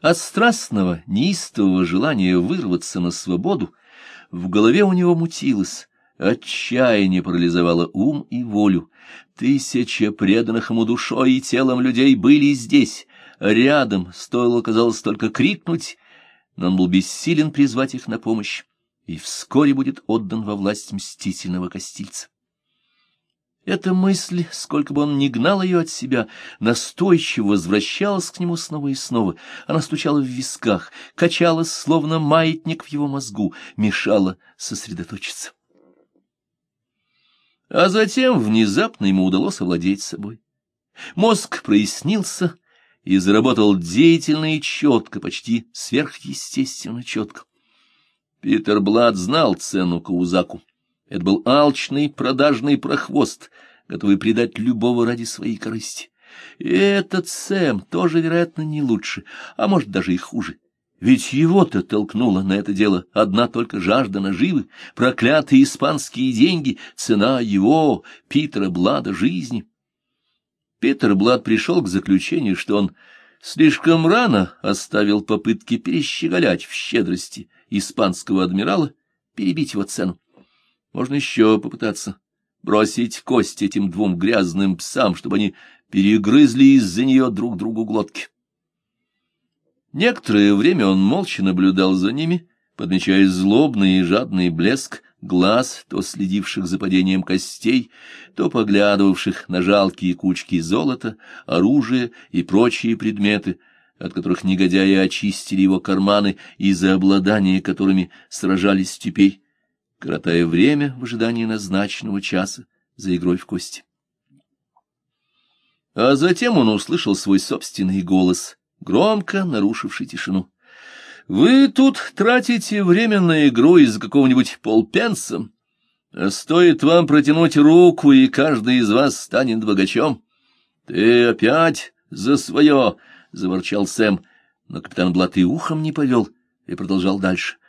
От страстного, неистового желания вырваться на свободу в голове у него мутилось, отчаяние парализовало ум и волю. Тысяча преданных ему душой и телом людей были здесь, рядом, стоило, казалось, только крикнуть, но он был бессилен призвать их на помощь, и вскоре будет отдан во власть мстительного костильца. Эта мысль, сколько бы он ни гнал ее от себя, настойчиво возвращалась к нему снова и снова. Она стучала в висках, качалась, словно маятник в его мозгу, мешала сосредоточиться. А затем внезапно ему удалось овладеть собой. Мозг прояснился и заработал деятельно и четко, почти сверхъестественно четко. Питер Блад знал цену Каузаку. Это был алчный, продажный прохвост, готовый предать любого ради своей корысти. И этот Сэм тоже, вероятно, не лучше, а может, даже и хуже. Ведь его-то толкнула на это дело одна только жажда наживы, проклятые испанские деньги, цена его, Питера Блада, жизни. Питер Блад пришел к заключению, что он слишком рано оставил попытки перещеголять в щедрости испанского адмирала, перебить его цену. Можно еще попытаться бросить кость этим двум грязным псам, чтобы они перегрызли из-за нее друг другу глотки. Некоторое время он молча наблюдал за ними, подмечая злобный и жадный блеск глаз, то следивших за падением костей, то поглядывавших на жалкие кучки золота, оружия и прочие предметы, от которых негодяи очистили его карманы и за обладание которыми сражались теперь коротая время в ожидании назначенного часа за игрой в кости. А затем он услышал свой собственный голос, громко нарушивший тишину. «Вы тут тратите время на игру из какого-нибудь полпенса, а стоит вам протянуть руку, и каждый из вас станет богачом. Ты опять за свое!» — заворчал Сэм, но капитан Блат ухом не повел и продолжал дальше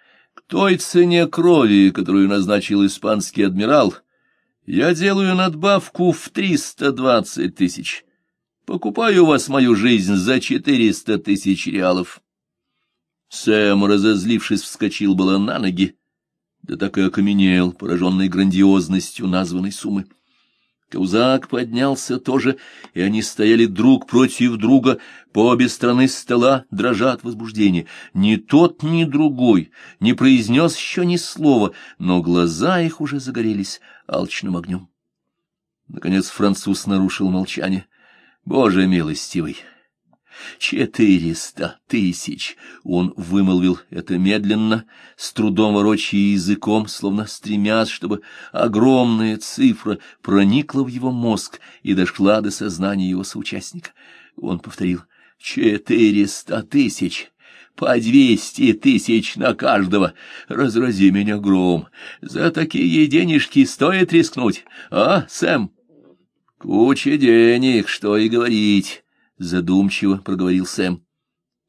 той цене крови, которую назначил испанский адмирал, я делаю надбавку в триста двадцать тысяч. Покупаю у вас мою жизнь за четыреста тысяч реалов. Сэм, разозлившись, вскочил было на ноги, да так и окаменел, пораженный грандиозностью названной суммы. Каузак поднялся тоже, и они стояли друг против друга, по обе стороны стола, дрожа от возбуждения. Ни тот, ни другой не произнес еще ни слова, но глаза их уже загорелись алчным огнем. Наконец француз нарушил молчание. — Боже милостивый! Четыреста тысяч! Он вымолвил это медленно, с трудом ворочая языком, словно стремясь, чтобы огромная цифра проникла в его мозг и дошла до сознания его соучастника. Он повторил «Четыреста тысяч!» по двести тысяч на каждого. Разрази меня гром. За такие денежки стоит рискнуть, а, Сэм? Куча денег, что и говорить задумчиво проговорил Сэм.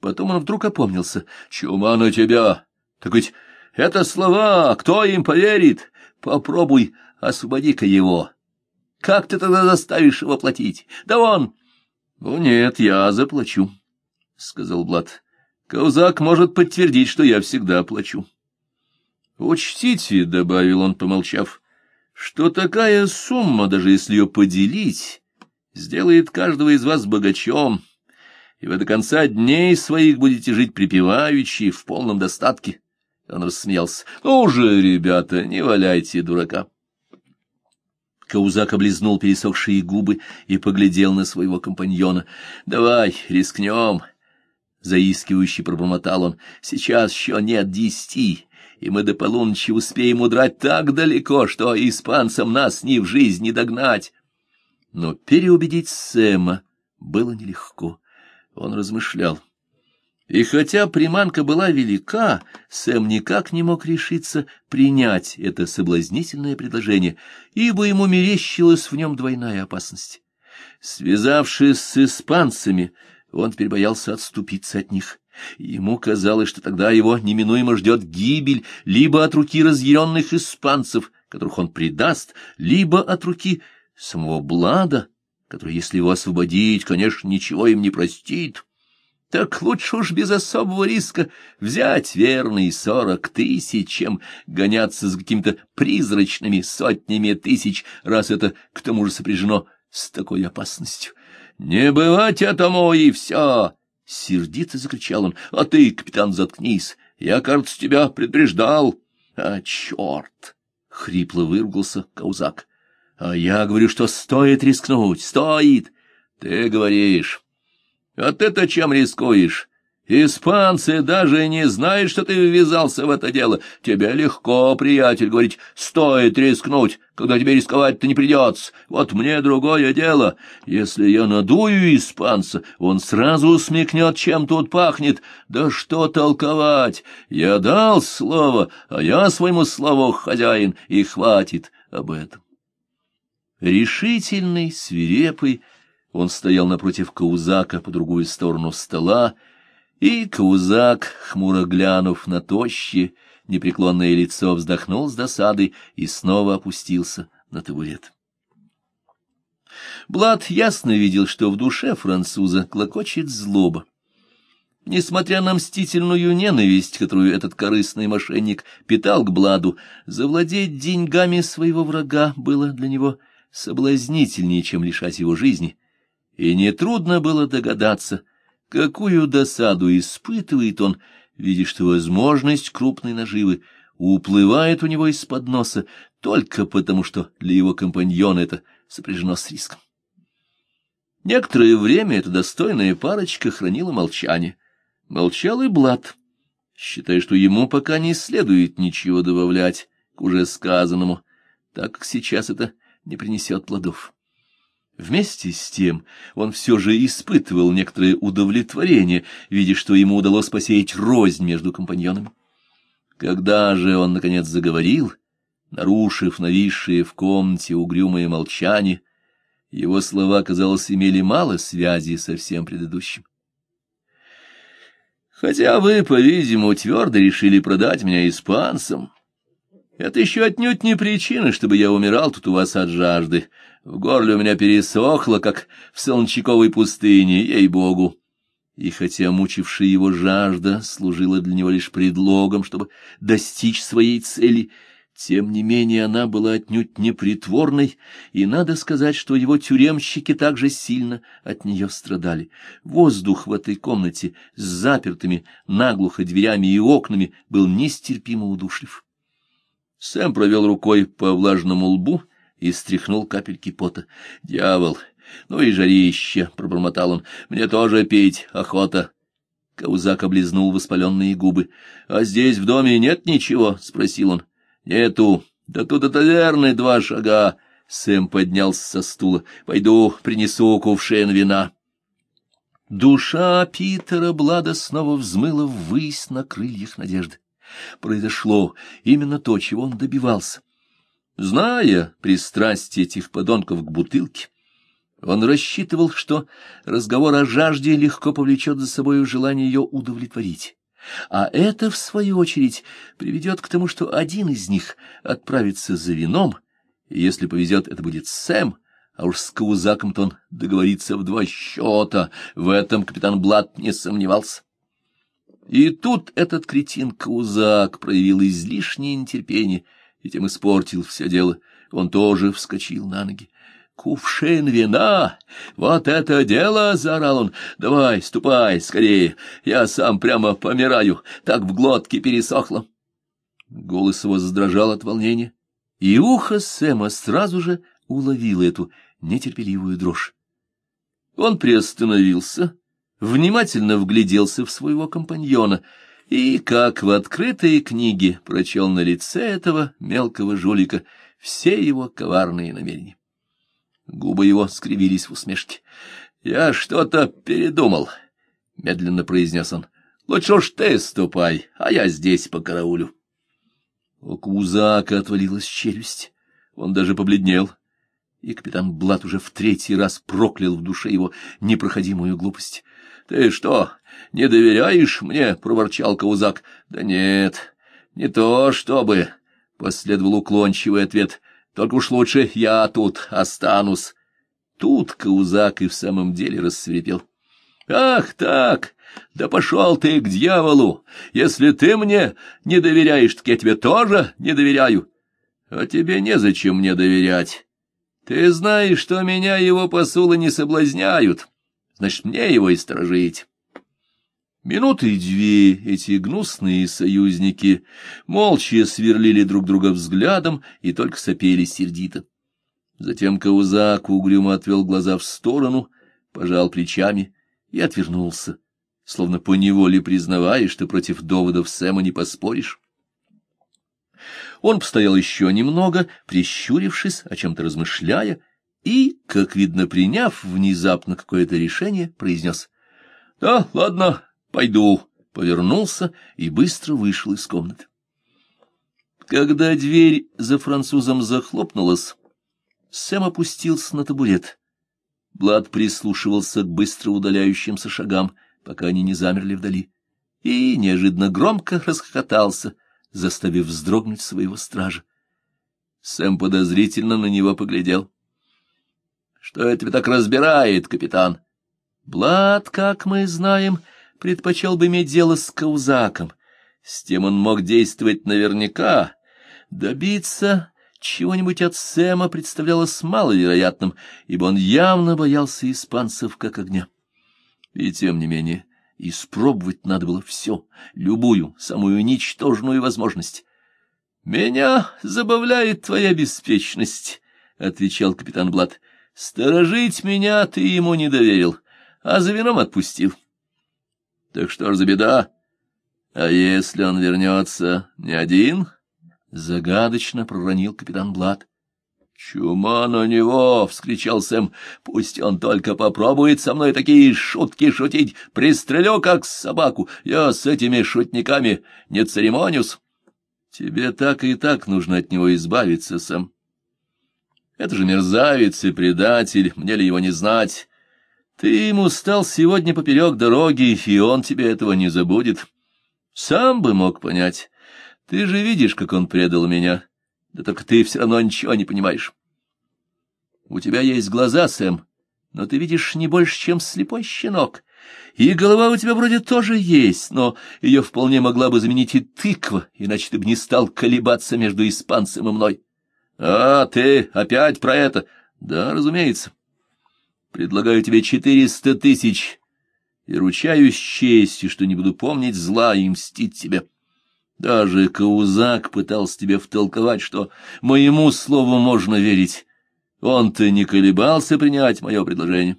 Потом он вдруг опомнился. «Чума на тебя! Так ведь это слова, кто им поверит? Попробуй, освободи-ка его. Как ты тогда заставишь его платить? Да он...» «Ну нет, я заплачу», — сказал Блад. «Каузак может подтвердить, что я всегда плачу». «Учтите», — добавил он, помолчав, — «что такая сумма, даже если ее поделить...» сделает каждого из вас богачом, и вы до конца дней своих будете жить припеваючи в полном достатке. Он рассмеялся. — Ну же, ребята, не валяйте дурака. Каузак облизнул пересохшие губы и поглядел на своего компаньона. — Давай, рискнем. Заискивающий пробормотал он. — Сейчас еще нет десяти, и мы до полуночи успеем удрать так далеко, что испанцам нас ни в жизнь не догнать. Но переубедить Сэма было нелегко. Он размышлял. И хотя приманка была велика, Сэм никак не мог решиться принять это соблазнительное предложение, ибо ему мерещилась в нем двойная опасность. Связавшись с испанцами, он теперь боялся отступиться от них. Ему казалось, что тогда его неминуемо ждет гибель либо от руки разъяренных испанцев, которых он предаст, либо от руки самого Блада, который, если его освободить, конечно, ничего им не простит. Так лучше уж без особого риска взять верные сорок тысяч, чем гоняться с какими-то призрачными сотнями тысяч, раз это к тому же сопряжено с такой опасностью. «Не бывать этому, и все!» — сердито закричал он. «А ты, капитан, заткнись! Я, кажется, тебя предупреждал!» «А, черт!» — хрипло выругался Каузак. «А я говорю, что стоит рискнуть, стоит!» «Ты говоришь...» А ты-то чем рискуешь? Испанцы даже не знают, что ты ввязался в это дело. Тебе легко, приятель, говорить, стоит рискнуть, когда тебе рисковать-то не придется. Вот мне другое дело. Если я надую испанца, он сразу смекнет, чем тут пахнет. Да что толковать? Я дал слово, а я своему слову хозяин, и хватит об этом. Решительный, свирепый, он стоял напротив Каузака по другую сторону стола, и Каузак, хмуро глянув на тощее, непреклонное лицо, вздохнул с досадой и снова опустился на табурет. Блад ясно видел, что в душе француза клокочет злоба. Несмотря на мстительную ненависть, которую этот корыстный мошенник питал к Бладу, завладеть деньгами своего врага было для него соблазнительнее, чем лишать его жизни — и нетрудно было догадаться, какую досаду испытывает он, видя, что возможность крупной наживы уплывает у него из-под носа только потому, что для его компаньона это сопряжено с риском. Некоторое время эта достойная парочка хранила молчание. Молчал и Блад, считая, что ему пока не следует ничего добавлять к уже сказанному, так как сейчас это не принесет плодов. Вместе с тем он все же испытывал некоторое удовлетворение, видя, что ему удалось посеять рознь между компаньонами. Когда же он, наконец, заговорил, нарушив нависшее в комнате угрюмое молчание, его слова, казалось, имели мало связи со всем предыдущим. «Хотя вы, по-видимому, твердо решили продать меня испанцам, это еще отнюдь не причина, чтобы я умирал тут у вас от жажды». В горле у меня пересохло, как в солончаковой пустыне, ей-богу. И хотя мучившая его жажда служила для него лишь предлогом, чтобы достичь своей цели, тем не менее она была отнюдь не притворной, и надо сказать, что его тюремщики также сильно от нее страдали. Воздух в этой комнате с запертыми наглухо дверями и окнами был нестерпимо удушлив. Сэм провел рукой по влажному лбу и стряхнул капельки пота. «Дьявол! Ну и жарище!» — пробормотал он. «Мне тоже пить охота!» Каузак облизнул воспаленные губы. «А здесь в доме нет ничего?» — спросил он. «Нету. Да тут до таверны два шага». Сэм поднялся со стула. «Пойду принесу кувшин вина». Душа Питера Блада снова взмыла ввысь на крыльях надежды. Произошло именно то, чего он добивался. Зная пристрастие этих подонков к бутылке, он рассчитывал, что разговор о жажде легко повлечет за собой желание ее удовлетворить. А это, в свою очередь, приведет к тому, что один из них отправится за вином, и если повезет, это будет Сэм, а уж с Каузаком-то он договорится в два счета, в этом капитан Блад не сомневался. И тут этот кретин Каузак проявил излишнее нетерпение — и тем испортил все дело. Он тоже вскочил на ноги. «Кувшин вина! Вот это дело!» — заорал он. «Давай, ступай, скорее! Я сам прямо помираю, так в глотке пересохло!» Голос его задрожал от волнения, и ухо Сэма сразу же уловило эту нетерпеливую дрожь. Он приостановился, внимательно вгляделся в своего компаньона — и, как в открытой книге, прочел на лице этого мелкого жулика все его коварные намерения. Губы его скривились в усмешке. — Я что-то передумал, — медленно произнес он. — Лучше уж ты ступай, а я здесь по караулю. У Кузака отвалилась челюсть. Он даже побледнел. И капитан Блат уже в третий раз проклял в душе его непроходимую глупость. — Ты что, не доверяешь мне? — проворчал Каузак. — Да нет, не то чтобы, — последовал уклончивый ответ. — Только уж лучше я тут останусь. Тут Каузак и в самом деле рассверепел. Ах так! Да пошел ты к дьяволу! Если ты мне не доверяешь, так я тебе тоже не доверяю. А тебе незачем мне доверять. Ты знаешь, что меня его посулы не соблазняют. Значит, мне его и сторожить. Минуты две эти гнусные союзники молча сверлили друг друга взглядом и только сопели сердито. Затем Каузак угрюмо отвел глаза в сторону, пожал плечами и отвернулся, словно поневоле признавая, что против доводов Сэма не поспоришь. Он постоял еще немного, прищурившись, о чем-то размышляя, и, как видно, приняв внезапно какое-то решение, произнес «Да, ладно, пойду», повернулся и быстро вышел из комнаты. Когда дверь за французом захлопнулась, Сэм опустился на табурет. Блад прислушивался к быстро удаляющимся шагам, пока они не замерли вдали, и неожиданно громко расхохотался, заставив вздрогнуть своего стража. Сэм подозрительно на него поглядел. — Что это тебя так разбирает, капитан? Блад, как мы знаем, предпочел бы иметь дело с Каузаком. С тем он мог действовать наверняка. Добиться чего-нибудь от Сэма представлялось маловероятным, ибо он явно боялся испанцев как огня. И тем не менее Испробовать надо было все, любую, самую ничтожную возможность. — Меня забавляет твоя беспечность, — отвечал капитан Блад. — Сторожить меня ты ему не доверил, а за вином отпустил. — Так что ж за беда? А если он вернется не один? — загадочно проронил капитан Блад. «Чума на него!» — вскричал Сэм. «Пусть он только попробует со мной такие шутки шутить. Пристрелю, как собаку. Я с этими шутниками не церемонюсь. Тебе так и так нужно от него избавиться, Сэм. Это же мерзавец и предатель, мне ли его не знать? Ты ему стал сегодня поперек дороги, и он тебе этого не забудет. Сам бы мог понять. Ты же видишь, как он предал меня». Да только ты все равно ничего не понимаешь. У тебя есть глаза, Сэм, но ты видишь не больше, чем слепой щенок. И голова у тебя вроде тоже есть, но ее вполне могла бы заменить и тыква, иначе ты бы не стал колебаться между испанцем и мной. А, ты опять про это? Да, разумеется. Предлагаю тебе четыреста тысяч, и ручаюсь честью, что не буду помнить зла и мстить тебе. Даже Каузак пытался тебе втолковать, что моему слову можно верить. Он-то не колебался принять мое предложение.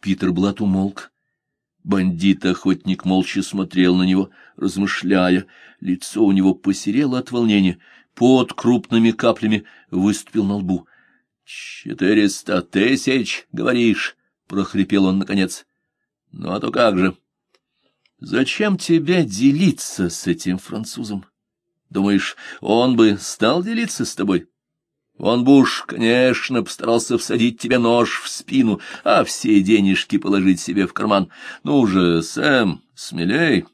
Питер Блат умолк. Бандит-охотник молча смотрел на него, размышляя. Лицо у него посерело от волнения. Под крупными каплями выступил на лбу. — Четыреста тысяч, говоришь? — прохрипел он наконец. — Ну, а то как же? — Зачем тебе делиться с этим французом? Думаешь, он бы стал делиться с тобой? Он бы уж, конечно, постарался всадить тебе нож в спину, а все денежки положить себе в карман. Ну же, Сэм, смелей,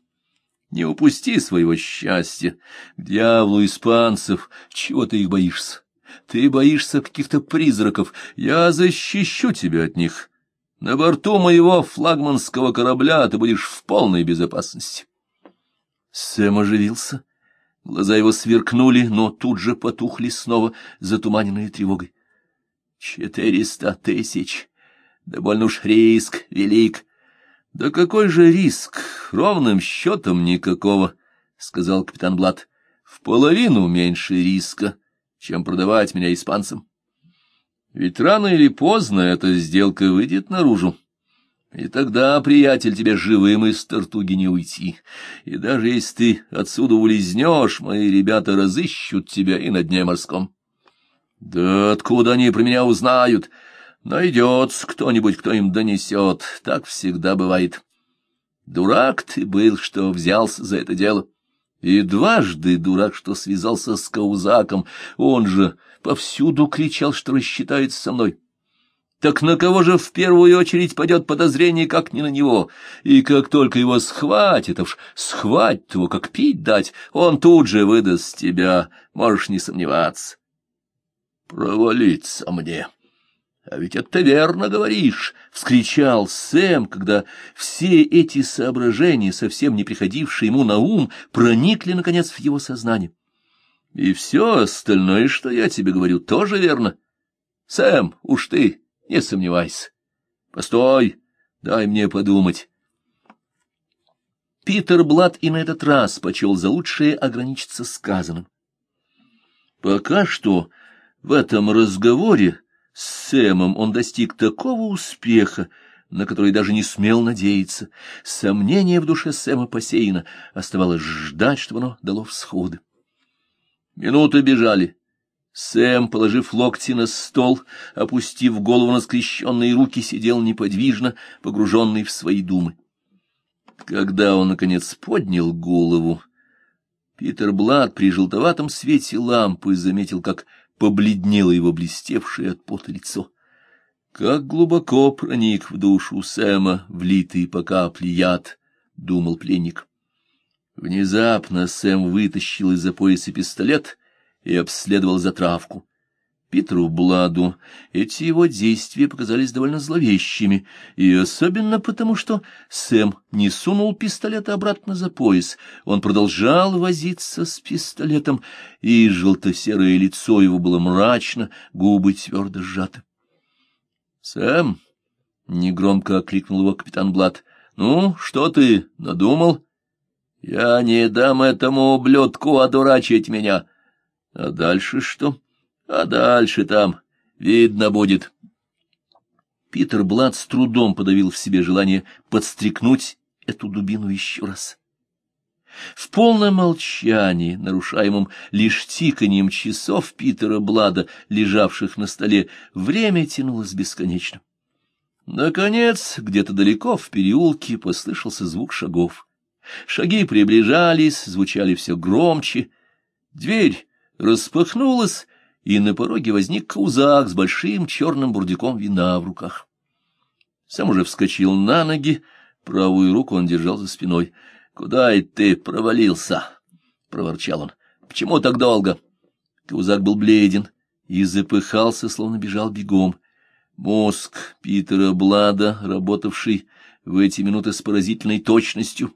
не упусти своего счастья. К дьяволу испанцев, чего ты их боишься? Ты боишься каких-то призраков, я защищу тебя от них». На борту моего флагманского корабля ты будешь в полной безопасности. Сэм оживился. Глаза его сверкнули, но тут же потухли снова, затуманенные тревогой. Четыреста тысяч. Да больно уж риск велик. Да какой же риск? Ровным счетом никакого, — сказал капитан Блад. В половину меньше риска, чем продавать меня испанцам. Ведь рано или поздно эта сделка выйдет наружу. И тогда, приятель, тебе живым из Тартуги не уйти. И даже если ты отсюда улизнешь, мои ребята разыщут тебя и на дне морском. Да откуда они про меня узнают? Найдется кто-нибудь, кто им донесет. Так всегда бывает. Дурак ты был, что взялся за это дело. И дважды дурак, что связался с Каузаком. Он же повсюду кричал, что рассчитается со мной. Так на кого же в первую очередь пойдет подозрение, как не на него? И как только его схватит, уж схватит его, как пить дать, он тут же выдаст тебя, можешь не сомневаться. Провалиться мне. А ведь это верно говоришь, — вскричал Сэм, когда все эти соображения, совсем не приходившие ему на ум, проникли, наконец, в его сознание. И все остальное, что я тебе говорю, тоже верно. Сэм, уж ты, не сомневайся. Постой, дай мне подумать. Питер Блад и на этот раз почел за лучшее ограничиться сказанным. Пока что в этом разговоре с Сэмом он достиг такого успеха, на который даже не смел надеяться. Сомнение в душе Сэма посеяно, оставалось ждать, чтобы оно дало всходы. Минуты бежали. Сэм, положив локти на стол, опустив голову на скрещенные руки, сидел неподвижно, погруженный в свои думы. Когда он, наконец, поднял голову, Питер Блад при желтоватом свете лампы заметил, как побледнело его блестевшее от пота лицо. Как глубоко проник в душу Сэма влитый по капле яд, — думал пленник. Внезапно Сэм вытащил из-за пояса пистолет и обследовал затравку. Питеру Бладу эти его действия показались довольно зловещими, и особенно потому, что Сэм не сунул пистолет обратно за пояс. Он продолжал возиться с пистолетом, и желто-серое лицо его было мрачно, губы твердо сжаты. — Сэм! — негромко окликнул его капитан Блад. — Ну, что ты надумал? — Я не дам этому ублюдку одурачить меня. — А дальше что? — а дальше там видно будет. Питер Блад с трудом подавил в себе желание подстрекнуть эту дубину еще раз. В полном молчании, нарушаемом лишь тиканием часов Питера Блада, лежавших на столе, время тянулось бесконечно. Наконец, где-то далеко в переулке послышался звук шагов. Шаги приближались, звучали все громче. Дверь распахнулась, и на пороге возник каузак с большим черным бурдюком вина в руках. Сам уже вскочил на ноги, правую руку он держал за спиной. — Куда и ты провалился? — проворчал он. — Почему так долго? Каузак был бледен и запыхался, словно бежал бегом. Мозг Питера Блада, работавший в эти минуты с поразительной точностью,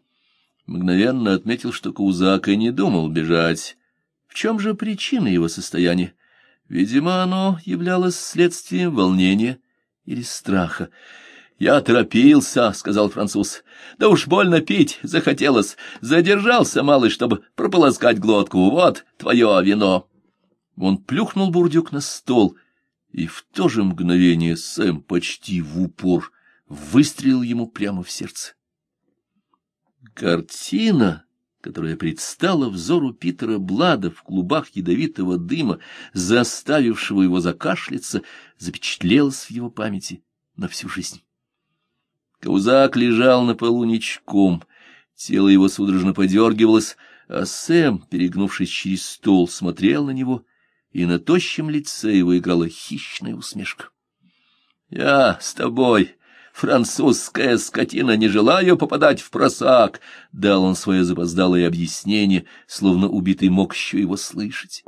мгновенно отметил, что Каузак и не думал бежать. В чем же причина его состояния? Видимо, оно являлось следствием волнения или страха. «Я торопился», — сказал француз. «Да уж больно пить захотелось. Задержался малый, чтобы прополоскать глотку. Вот твое вино». Он плюхнул бурдюк на стол, и в то же мгновение Сэм почти в упор выстрелил ему прямо в сердце. Картина которая предстала взору Питера Блада в клубах ядовитого дыма, заставившего его закашляться, запечатлелась в его памяти на всю жизнь. Каузак лежал на полу ничком, тело его судорожно подергивалось, а Сэм, перегнувшись через стол, смотрел на него, и на тощем лице его играла хищная усмешка. — Я с тобой французская скотина, не желаю попадать в просак, — дал он свое запоздалое объяснение, словно убитый мог еще его слышать.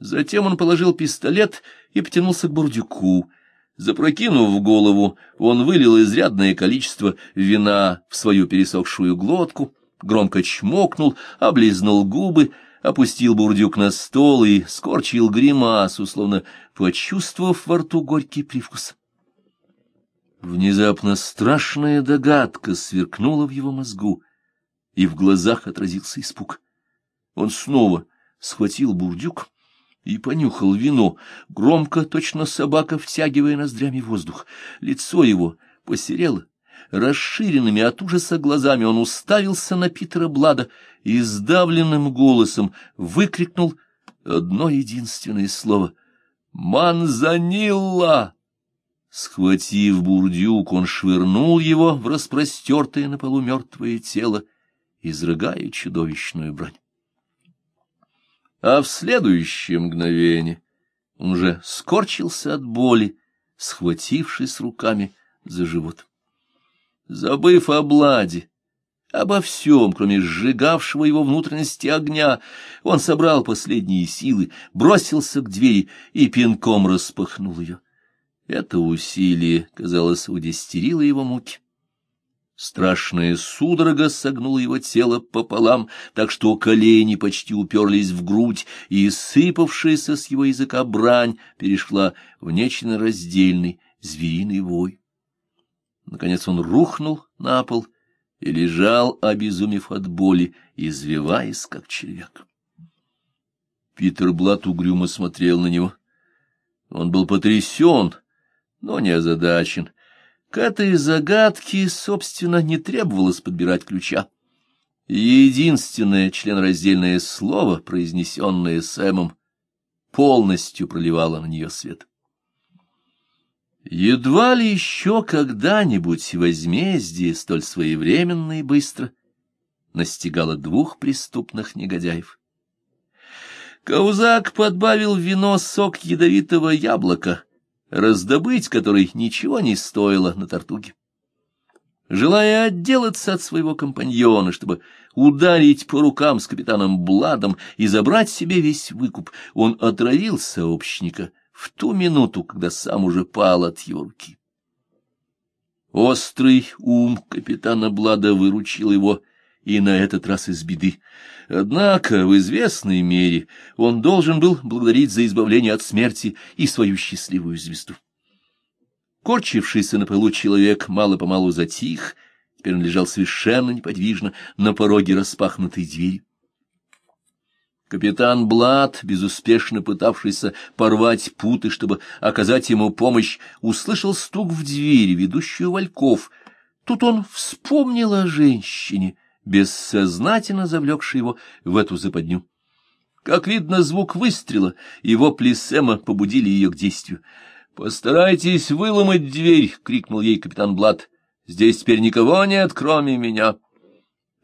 Затем он положил пистолет и потянулся к бурдюку. Запрокинув голову, он вылил изрядное количество вина в свою пересохшую глотку, громко чмокнул, облизнул губы, опустил бурдюк на стол и скорчил гримасу, словно почувствовав во рту горький привкус. Внезапно страшная догадка сверкнула в его мозгу, и в глазах отразился испуг. Он снова схватил бурдюк и понюхал вино, громко, точно собака, втягивая ноздрями воздух. Лицо его посерело, расширенными от ужаса глазами он уставился на Питера Блада и сдавленным голосом выкрикнул одно единственное слово — «Манзанилла!» Схватив бурдюк, он швырнул его в распростертое на полу мертвое тело, изрыгая чудовищную брань. А в следующее мгновение он уже скорчился от боли, схватившись руками за живот. Забыв о Бладе, обо всем, кроме сжигавшего его внутренности огня, он собрал последние силы, бросился к двери и пинком распахнул ее. Это усилие, казалось, удестерило его муки. Страшная судорога согнула его тело пополам, так что колени почти уперлись в грудь, и сыпавшаяся с его языка брань перешла в нечто раздельный звериный вой. Наконец он рухнул на пол и лежал, обезумев от боли, извиваясь, как червяк. Питер Блат угрюмо смотрел на него. Он был потрясен, но не озадачен. К этой загадке, собственно, не требовалось подбирать ключа. Единственное членраздельное слово, произнесенное Сэмом, полностью проливало на нее свет. Едва ли еще когда-нибудь возмездие, столь своевременно и быстро, настигало двух преступных негодяев. Каузак подбавил вино сок ядовитого яблока — раздобыть который ничего не стоило на тортуге. Желая отделаться от своего компаньона, чтобы ударить по рукам с капитаном Бладом и забрать себе весь выкуп, он отравил сообщника в ту минуту, когда сам уже пал от его руки. Острый ум капитана Блада выручил его и на этот раз из беды. Однако в известной мере он должен был благодарить за избавление от смерти и свою счастливую звезду. Корчившийся на полу человек мало-помалу затих, теперь он лежал совершенно неподвижно на пороге распахнутой двери. Капитан Блад, безуспешно пытавшийся порвать путы, чтобы оказать ему помощь, услышал стук в дверь, ведущую вальков. Тут он вспомнил о женщине — бессознательно завлекший его в эту западню. Как видно, звук выстрела и вопли Сэма побудили ее к действию. «Постарайтесь выломать дверь!» — крикнул ей капитан Блад. «Здесь теперь никого нет, кроме меня!»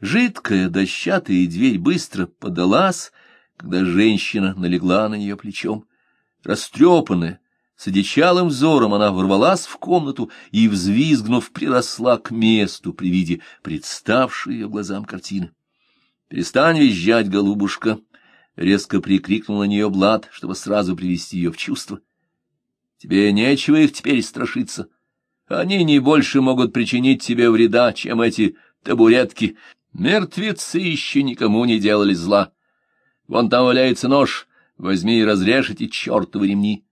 Жидкая дощатая дверь быстро подалась, когда женщина налегла на нее плечом. Растрепанная, с одичалым взором она ворвалась в комнату и, взвизгнув, приросла к месту при виде представшей ее глазам картины. — Перестань визжать, голубушка! — резко прикрикнул на нее Блад, чтобы сразу привести ее в чувство. — Тебе нечего их теперь страшиться. Они не больше могут причинить тебе вреда, чем эти табуретки. Мертвецы еще никому не делали зла. Вон там валяется нож, возьми и разрежь эти чертовы ремни.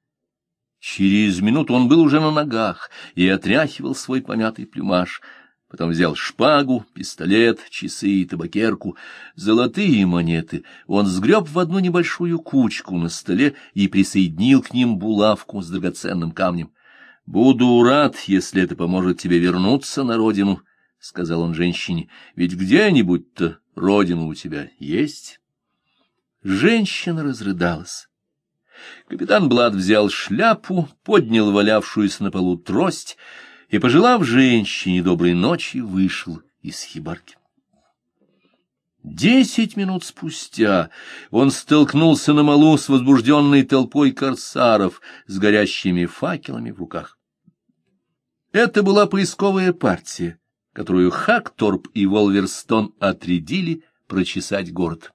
Через минуту он был уже на ногах и отряхивал свой помятый плюмаж. Потом взял шпагу, пистолет, часы и табакерку. Золотые монеты он сгреб в одну небольшую кучку на столе и присоединил к ним булавку с драгоценным камнем. — Буду рад, если это поможет тебе вернуться на родину, — сказал он женщине, — ведь где-нибудь-то родина у тебя есть. Женщина разрыдалась. Капитан Блад взял шляпу, поднял валявшуюся на полу трость и, пожелав женщине доброй ночи, вышел из хибарки. Десять минут спустя он столкнулся на малу с возбужденной толпой корсаров с горящими факелами в руках. Это была поисковая партия, которую Хакторп и Волверстон отрядили прочесать город.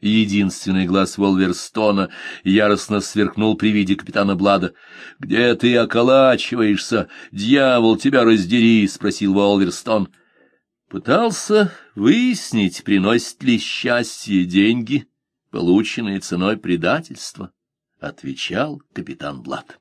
Единственный глаз Волверстона яростно сверкнул при виде капитана Блада. — Где ты околачиваешься? Дьявол, тебя раздери! — спросил Волверстон. Пытался выяснить, приносит ли счастье деньги, полученные ценой предательства, — отвечал капитан Блад.